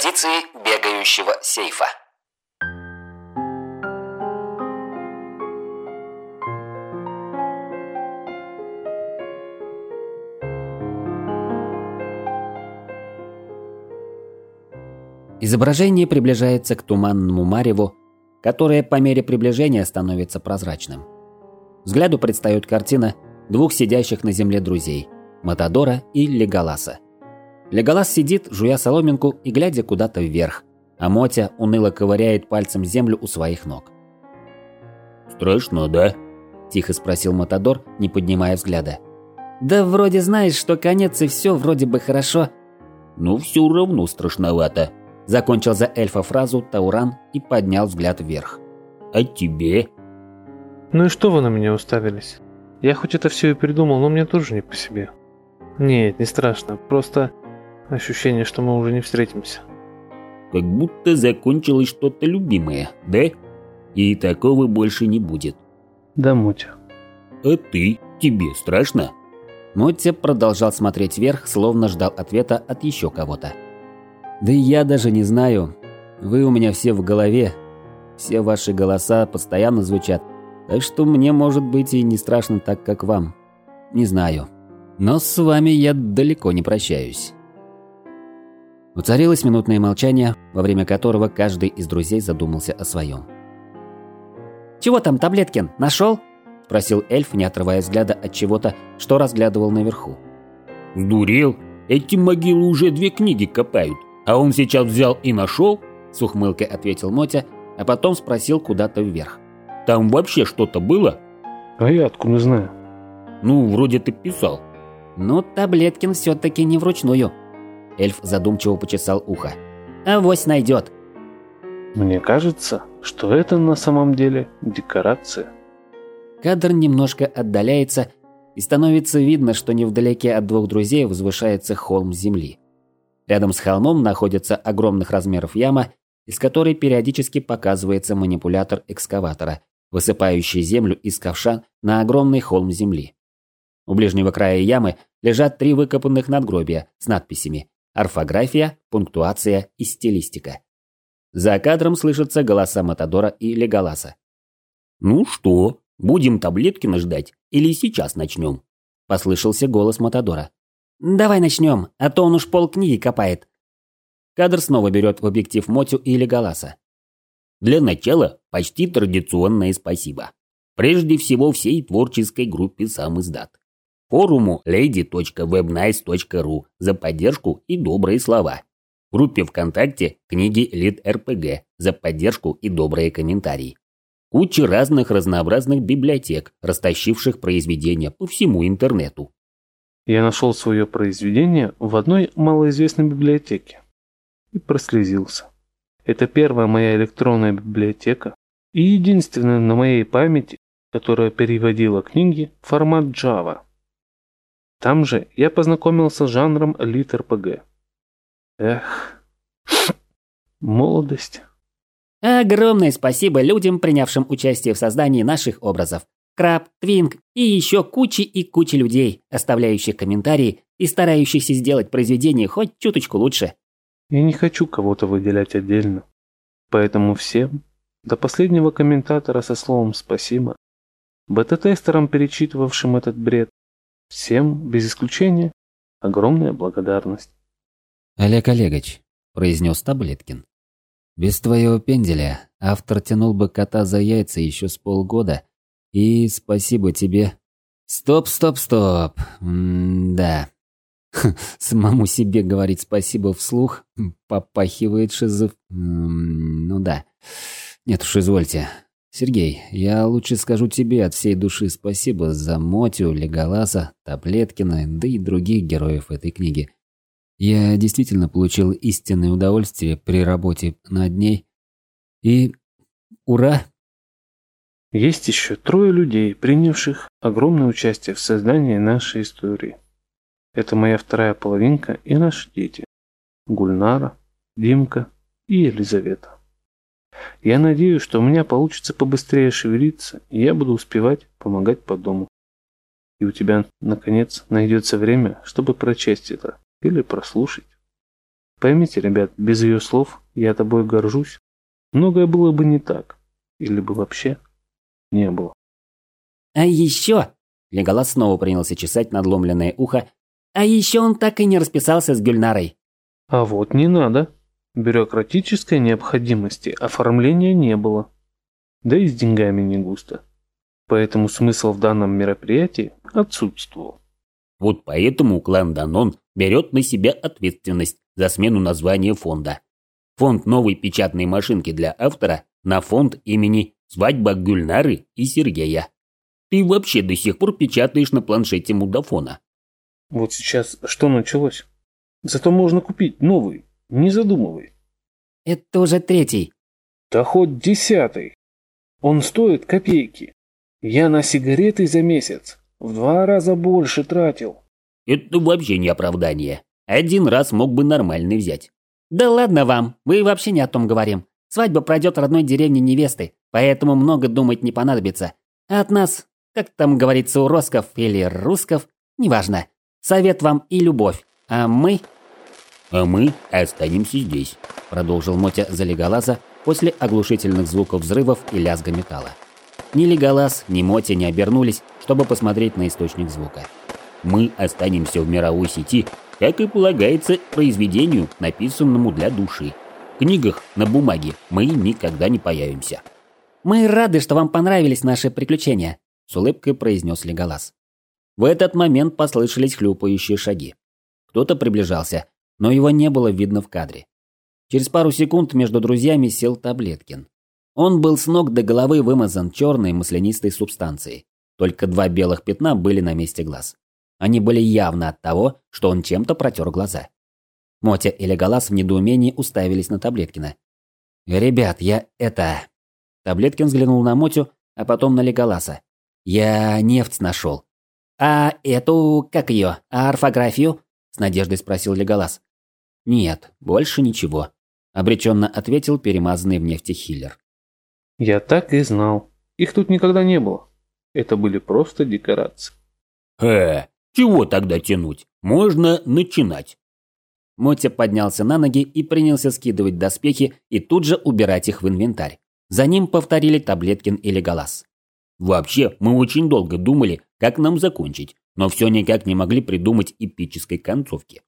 Традиции бегающего сейфа. Изображение приближается к туманному мареву, которое по мере приближения становится прозрачным. Взгляду предстает картина двух сидящих на земле друзей – Матадора и Леголаса. Леголас сидит, жуя соломинку и глядя куда-то вверх, а Мотя уныло ковыряет пальцем землю у своих ног. «Страшно, да?» – тихо спросил Матадор, не поднимая взгляда. «Да вроде знаешь, что конец и все вроде бы хорошо». «Ну все равно страшновато», Закончил за эльфа фразу Тауран и поднял взгляд вверх. «А тебе?» «Ну и что вы на меня уставились? Я хоть это все и придумал, но мне тоже не по себе. Нет, не страшно, просто ощущение, что мы уже не встретимся». «Как будто закончилось что-то любимое, да? И такого больше не будет». «Да, Мутя». «А ты? Тебе страшно?» Мотя продолжал смотреть вверх, словно ждал ответа от еще кого-то. Да и я даже не знаю. Вы у меня все в голове. Все ваши голоса постоянно звучат. Так что мне, может быть, и не страшно так, как вам. Не знаю. Но с вами я далеко не прощаюсь. Уцарилось минутное молчание, во время которого каждый из друзей задумался о своем. «Чего там, Таблеткин, нашел?» – спросил эльф, не отрывая взгляда от чего-то, что разглядывал наверху. «Сдурел? Эти могилы уже две книги копают. «А он сейчас взял и нашел?» – с ухмылкой ответил Мотя, а потом спросил куда-то вверх. «Там вообще что-то было?» «А я откуда знаю?» «Ну, вроде ты писал». «Ну, Таблеткин все-таки не вручную». Эльф задумчиво почесал ухо. «Авось найдет». «Мне кажется, что это на самом деле декорация». Кадр немножко отдаляется, и становится видно, что невдалеке от двух друзей возвышается холм земли. Рядом с холмом находится огромных размеров яма, из которой периодически показывается манипулятор экскаватора, высыпающий землю из ковша на огромный холм земли. У ближнего края ямы лежат три выкопанных надгробия с надписями «Орфография», «Пунктуация» и «Стилистика». За кадром слышатся голоса Матадора и Леголаса. «Ну что, будем таблетки ждать или сейчас начнем?» – послышался голос Матадора. «Давай начнем, а то он уж полкниги копает». Кадр снова берет в объектив Мотю и Леголаса. Для начала почти традиционное спасибо. Прежде всего всей творческой группе «Сам издат». Форуму lady.webnice.ru за поддержку и добрые слова. Группе ВКонтакте книги Лид РПГ за поддержку и добрые комментарии. Куча разных разнообразных библиотек, растащивших произведения по всему интернету. Я нашел свое произведение в одной малоизвестной библиотеке и прослезился. Это первая моя электронная библиотека и единственная на моей памяти, которая переводила книги в формат Java. Там же я познакомился с жанром лит-РПГ. Эх, молодость. Огромное спасибо людям, принявшим участие в создании наших образов. Краб, Твинг и еще кучи и кучи людей, оставляющих комментарии и старающихся сделать произведение хоть чуточку лучше. Я не хочу кого-то выделять отдельно. Поэтому всем, до последнего комментатора со словом «спасибо», бета-тестерам, перечитывавшим этот бред, всем, без исключения, огромная благодарность. «Олег Олегович», – произнес Таблеткин, – «без твоего пенделя автор тянул бы кота за яйца еще с полгода, и спасибо тебе. Стоп, стоп, стоп. М да. Самому себе говорить спасибо вслух попахивает шизоф... Ну да. Нет уж, извольте. Сергей, я лучше скажу тебе от всей души спасибо за Мотю, Леголаса, Таблеткина, да и других героев этой книги. Я действительно получил истинное удовольствие при работе над ней. И ура! Есть еще трое людей, принявших огромное участие в создании нашей истории. Это моя вторая половинка и наши дети. Гульнара, Димка и Елизавета. Я надеюсь, что у меня получится побыстрее шевелиться, и я буду успевать помогать по дому. И у тебя, наконец, найдется время, чтобы прочесть это или прослушать. Поймите, ребят, без ее слов я тобой горжусь. Многое было бы не так. Или бы вообще не было. А еще... Леголас снова принялся чесать надломленное ухо. А еще он так и не расписался с Гюльнарой. А вот не надо. Бюрократической необходимости оформления не было. Да и с деньгами не густо. Поэтому смысл в данном мероприятии отсутствовал. Вот поэтому клан Данон берет на себя ответственность за смену названия фонда. Фонд новой печатной машинки для автора на фонд имени «Свадьба Гюльнары и Сергея». Ты вообще до сих пор печатаешь на планшете мудафона. Вот сейчас что началось? Зато можно купить новый, не задумывай. Это уже третий. Да хоть десятый. Он стоит копейки. Я на сигареты за месяц в два раза больше тратил. Это вообще не оправдание. Один раз мог бы нормальный взять. Да ладно вам, мы вообще не о том говорим. Свадьба пройдет в родной деревне невесты, поэтому много думать не понадобится. А от нас, как там говорится у росков или руссков, неважно. Совет вам и любовь. А мы... А мы останемся здесь, продолжил Мотя за Леголаза после оглушительных звуков взрывов и лязга металла. Ни Леголаз, ни Мотя не обернулись, чтобы посмотреть на источник звука. Мы останемся в мировой сети, как и полагается произведению, написанному для души. В книгах на бумаге мы никогда не появимся. Мы рады, что вам понравились наши приключения, с улыбкой произнес Леголаз. В этот момент послышались хлюпающие шаги. Кто-то приближался, но его не было видно в кадре. Через пару секунд между друзьями сел Таблеткин. Он был с ног до головы вымазан черной маслянистой субстанцией. Только два белых пятна были на месте глаз. Они были явно от того, что он чем-то протер глаза. Мотя и Леголас в недоумении уставились на Таблеткина. «Ребят, я это...» Таблеткин взглянул на Мотю, а потом на Леголаса. «Я нефть нашел». «А эту, как ее, а орфографию?» С надеждой спросил Леголас. «Нет, больше ничего обреченно ответил перемазанный в нефти Хиллер. Я так и знал. Их тут никогда не было. Это были просто декорации. Э, чего тогда тянуть? Можно начинать. Мотя поднялся на ноги и принялся скидывать доспехи и тут же убирать их в инвентарь. За ним повторили Таблеткин и Леголас. Вообще, мы очень долго думали, как нам закончить, но все никак не могли придумать эпической концовки.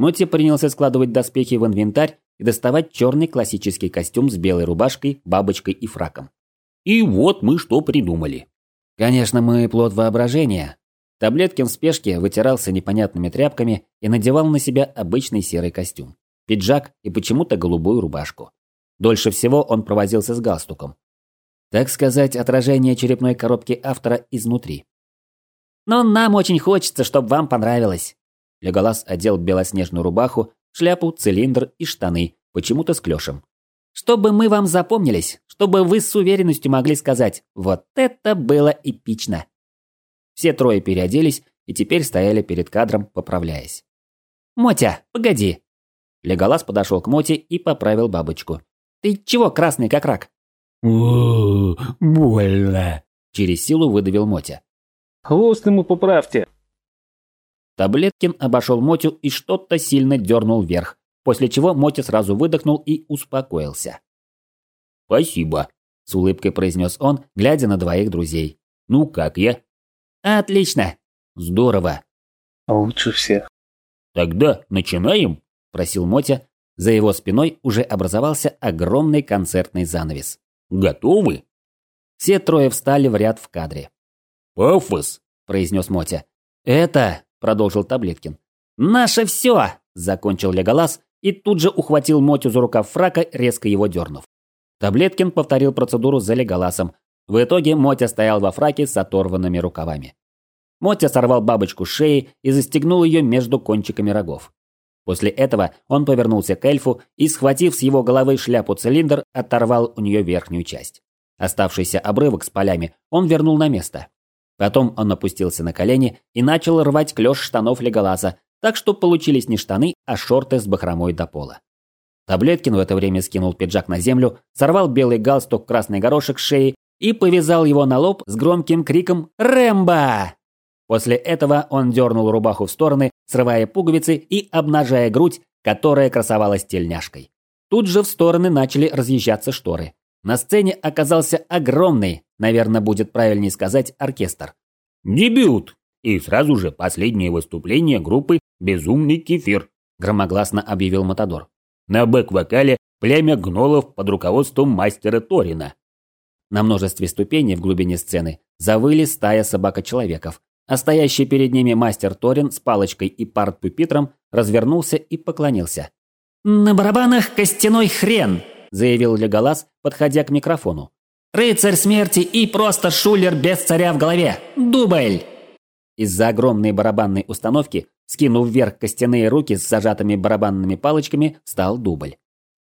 Мотя принялся складывать доспехи в инвентарь и доставать черный классический костюм с белой рубашкой, бабочкой и фраком. И вот мы что придумали. Конечно, мы плод воображения. Таблеткин в спешке вытирался непонятными тряпками и надевал на себя обычный серый костюм, пиджак и почему-то голубую рубашку. Дольше всего он провозился с галстуком. Так сказать, отражение черепной коробки автора изнутри. «Но нам очень хочется, чтобы вам понравилось». Леголас одел белоснежную рубаху шляпу, цилиндр и штаны, почему-то с клёшем. Чтобы мы вам запомнились, чтобы вы с уверенностью могли сказать «Вот это было эпично!» Все трое переоделись и теперь стояли перед кадром, поправляясь. «Мотя, погоди!» Леголас подошел к Моте и поправил бабочку. «Ты чего красный, как рак?» «О, больно!» Через силу выдавил Мотя. «Хвост ему поправьте!» Таблеткин обошел Мотю и что-то сильно дернул вверх, после чего Мотя сразу выдохнул и успокоился. «Спасибо», – с улыбкой произнес он, глядя на двоих друзей. «Ну как я?» «Отлично!» «Здорово!» «А лучше всех!» «Тогда начинаем?» – просил Мотя. За его спиной уже образовался огромный концертный занавес. «Готовы?» Все трое встали в ряд в кадре. «Пафос!» – произнес Мотя. «Это продолжил Таблеткин. «Наше все!» – закончил Леголас и тут же ухватил Мотю за рукав фрака, резко его дернув. Таблеткин повторил процедуру за Леголасом. В итоге Мотя стоял во фраке с оторванными рукавами. Мотя сорвал бабочку с шеи и застегнул ее между кончиками рогов. После этого он повернулся к эльфу и, схватив с его головы шляпу-цилиндр, оторвал у нее верхнюю часть. Оставшийся обрывок с полями он вернул на место. Потом он опустился на колени и начал рвать клеш штанов Леголаса, так что получились не штаны, а шорты с бахромой до пола. Таблеткин в это время скинул пиджак на землю, сорвал белый галстук красный горошек с шеи и повязал его на лоб с громким криком «Рэмбо!». После этого он дернул рубаху в стороны, срывая пуговицы и обнажая грудь, которая красовалась тельняшкой. Тут же в стороны начали разъезжаться шторы. На сцене оказался огромный, наверное, будет правильнее сказать, оркестр. «Дебют!» И сразу же последнее выступление группы «Безумный кефир», громогласно объявил Матадор. На бэк-вокале племя гнолов под руководством мастера Торина. На множестве ступеней в глубине сцены завыли стая собака-человеков, а стоящий перед ними мастер Торин с палочкой и парт-пюпитром развернулся и поклонился. «На барабанах костяной хрен!» – заявил Леголас, подходя к микрофону. «Рыцарь смерти и просто шулер без царя в голове! Дубль!» Из-за огромной барабанной установки, скинув вверх костяные руки с зажатыми барабанными палочками, стал дубль.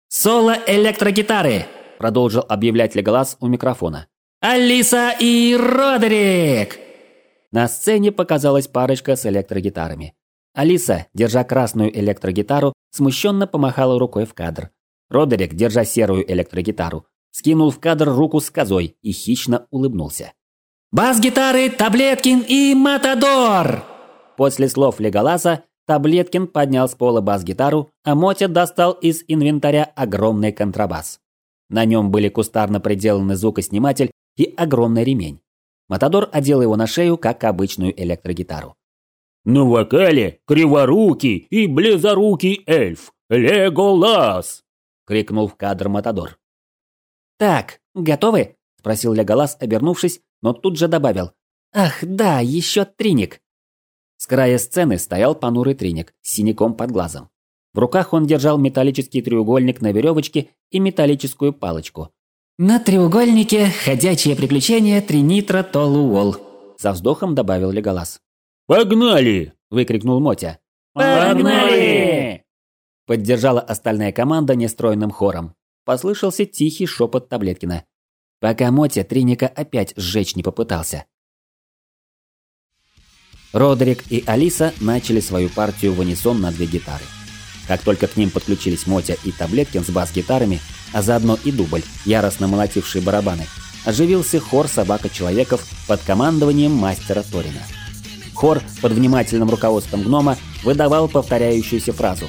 «Соло электрогитары!» – продолжил объявлять Леголас у микрофона. «Алиса и Родерик!» На сцене показалась парочка с электрогитарами. Алиса, держа красную электрогитару, смущенно помахала рукой в кадр. Родерик, держа серую электрогитару, скинул в кадр руку с козой и хищно улыбнулся. «Бас-гитары Таблеткин и Матадор!» После слов Леголаса Таблеткин поднял с пола бас-гитару, а Мотя достал из инвентаря огромный контрабас. На нем были кустарно приделаны звукосниматель и огромный ремень. Матадор одел его на шею, как обычную электрогитару. «На вокале криворукий и близорукий эльф Леголас!» – крикнул в кадр Матадор. «Так, готовы?» – спросил Леголас, обернувшись, но тут же добавил. «Ах, да, еще триник!» С края сцены стоял понурый триник с синяком под глазом. В руках он держал металлический треугольник на веревочке и металлическую палочку. «На треугольнике ходячие приключения Тринитро Толуол», – со вздохом добавил Леголас. «Погнали!» – выкрикнул Мотя. «Погнали!» Поддержала остальная команда нестройным хором. Послышался тихий шепот Таблеткина. Пока Мотя Триника опять сжечь не попытался. Родерик и Алиса начали свою партию в унисон на две гитары. Как только к ним подключились Мотя и Таблеткин с бас-гитарами, а заодно и дубль, яростно молотивший барабаны, оживился хор собака-человеков под командованием мастера Торина. Хор под внимательным руководством гнома выдавал повторяющуюся фразу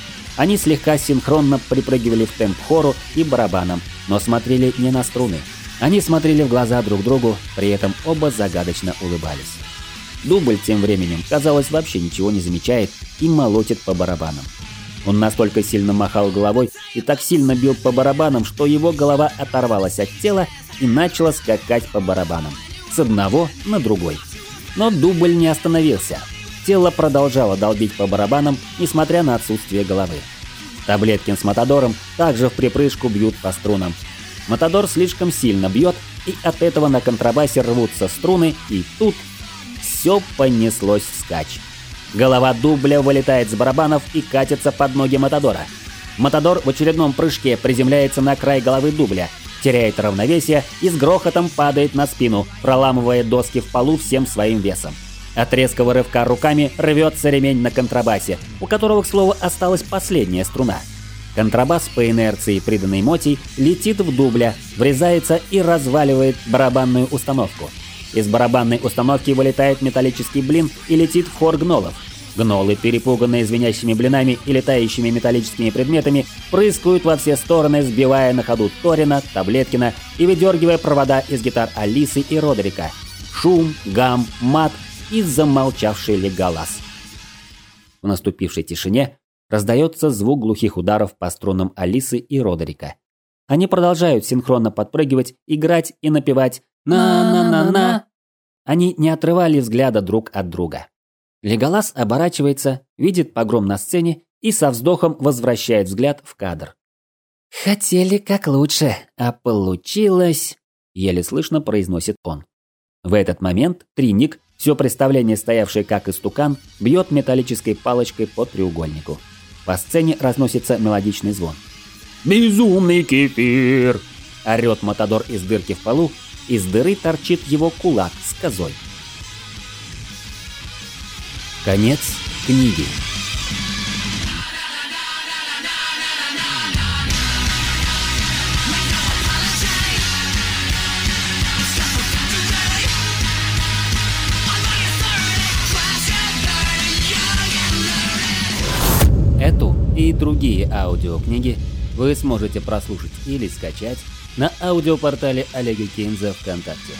Они слегка синхронно припрыгивали в темп хору и барабаном, но смотрели не на струны. Они смотрели в глаза друг другу, при этом оба загадочно улыбались. Дубль тем временем, казалось, вообще ничего не замечает и молотит по барабанам. Он настолько сильно махал головой и так сильно бил по барабанам, что его голова оторвалась от тела и начала скакать по барабанам. С одного на другой. Но дубль не остановился. Тело продолжало долбить по барабанам, несмотря на отсутствие головы. Таблеткин с Матадором также в припрыжку бьют по струнам. Матадор слишком сильно бьет, и от этого на контрабасе рвутся струны, и тут все понеслось вскачь. Голова дубля вылетает с барабанов и катится под ноги Матадора. Матадор в очередном прыжке приземляется на край головы дубля, теряет равновесие и с грохотом падает на спину, проламывая доски в полу всем своим весом. От резкого рывка руками рвется ремень на контрабасе, у которого, к слову, осталась последняя струна. Контрабас по инерции, приданной мотей, летит в дубля, врезается и разваливает барабанную установку. Из барабанной установки вылетает металлический блин и летит в хор гнолов. Гнолы, перепуганные звенящими блинами и летающими металлическими предметами, прыскают во все стороны, сбивая на ходу Торина, Таблеткина и выдергивая провода из гитар Алисы и Родерика. Шум, гам, мат и замолчавший Леголас. В наступившей тишине раздается звук глухих ударов по струнам Алисы и Родерика. Они продолжают синхронно подпрыгивать, играть и напевать «на-на-на-на». Они не отрывали взгляда друг от друга. Леголас оборачивается, видит погром на сцене и со вздохом возвращает взгляд в кадр. «Хотели как лучше, а получилось...» Еле слышно произносит он. В этот момент Триник, все представление стоявший как истукан, бьет металлической палочкой по треугольнику. По сцене разносится мелодичный звон. «Безумный кефир!» Орет Матадор из дырки в полу, из дыры торчит его кулак с козой. Конец книги. Другие аудиокниги вы сможете прослушать или скачать на аудиопортале Олега Кейнза ВКонтакте.